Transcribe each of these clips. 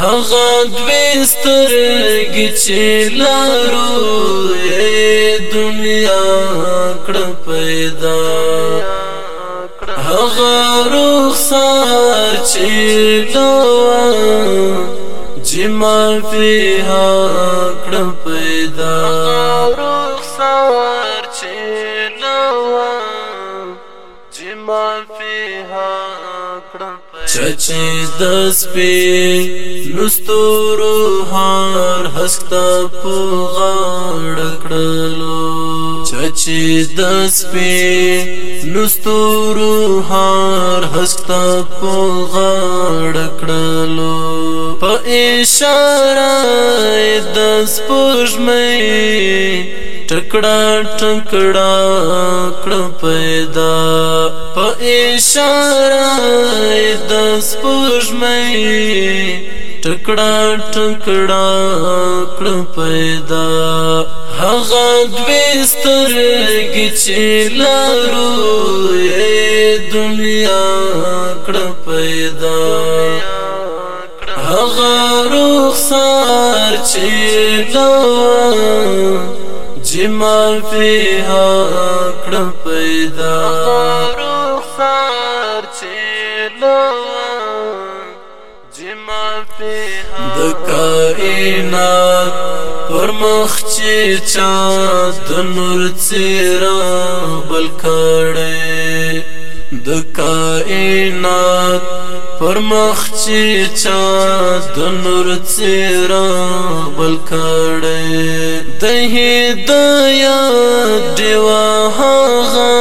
هغه دوسترګي چې لارو دنیا کړ پیدا هغه رخصار چې لوا جما فيها کړ پیدا هغه رخصار چې لوا جما فيها چچ د سپې لستورو هار حسکتا په غاړ کړلو چچ د سپې لستورو هار حسکتا په غاړ کړلو په اشاره د سپوږمۍ کړه ټکړه کړه پیدا په اشاره د سپوږمۍ ټکړه ټکړه کړه پیدا هغه دوی سترګې چې لارو دنیا کړه پیدا هغه رخسار چې لارو چې ما فيها کړم پیدا رخصار چې لو جما فيها د کائنات پر مخ چې چا د نور څراغ بل کړي د کائنات پر مخ چې چا د نور څرا بل کړه د هدايا دیوا هغه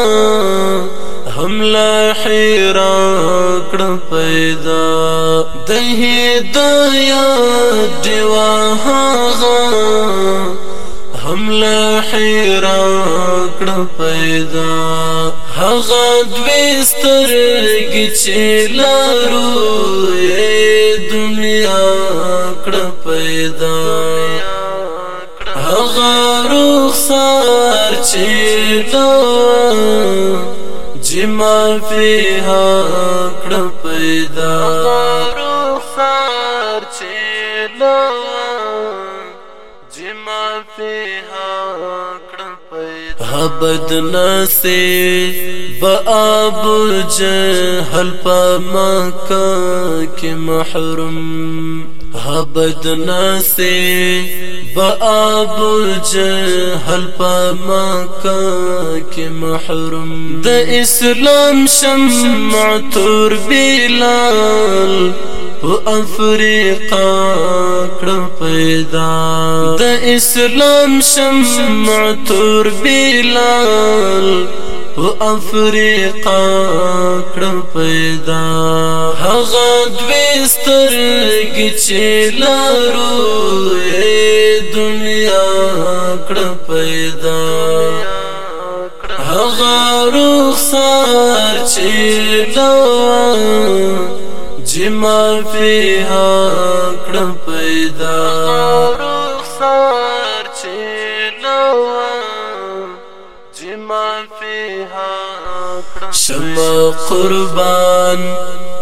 حمله حیرا کړ پیدا د هدايا دیوا هغه حمله حیرا کړ پیدا هغه دوستر کی چلارو دنیا کړه پیدا هغه رخصار چلارو جما فيها کړه پیدا رخصار چلارو جما فيها بدنا سے بآب جہل پاما کا کہ محرم بدنا سے بآب جہل پاما کا کہ محرم د اسلام شمع تور بلال په افریقا دا پیدا د اسلام شمس تور بلال په افریقا ها پیدا هغه دوستر کې چې لارو دنیا کړ پیدا هغه سار چې چې ما فيها کړم پیدا رخصار چې نو چې ما فيها شما قربان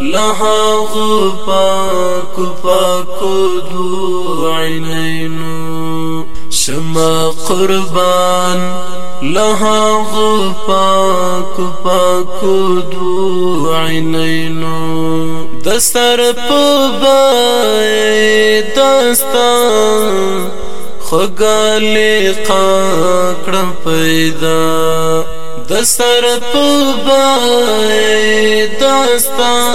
لها غپاک پاکو دو عینینو شما قربان لها غپاک پاکو دو عینینو دستر پبای دستا خگالی قاکڑا پیدا دستر پبای دستا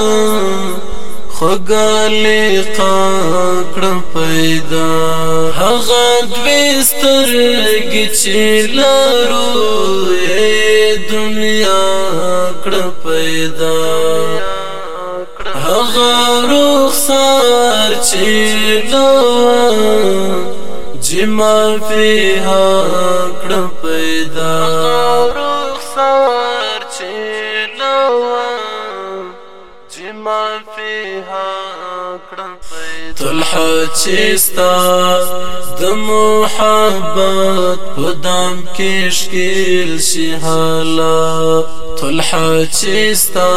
خگالی قاکڑا پیدا هغا دویستر گچی لارو دنیا کڑا پیدا اغا رخصار چیلا جما فيها کړم پیدا رخصار چیلا جما فيها کړم پیدا طلحه چستا د محبت پدام کې شکل شي حالا طلحه چستا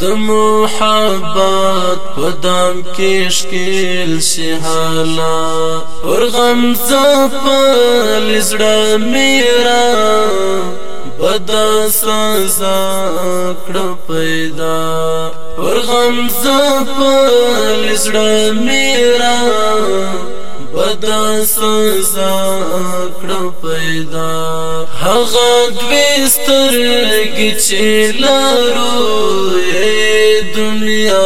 د محبت په دام کې شکل سي حالا ور غم زپل زړه میرا بدا سزا کړ پیدا ور غم زپل زړه میرا ودا سزا کړ پیدا هغه دوستر کی چلارو دنیا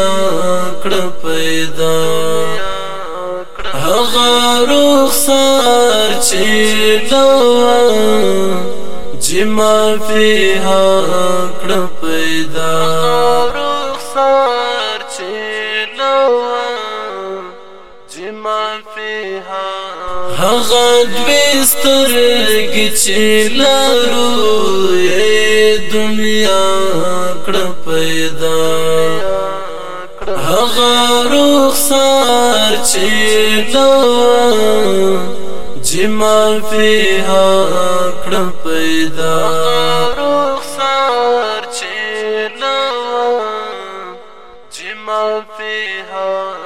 کړ پیدا هغه رخصار چلوا جما فيها کړ پیدا هغه رخصار چلوا هغه دوستر گچې لارو دنیا کړه پیدا هغه رخصار چې لو جما فيها کړه پیدا رخصار چې لو جما فيها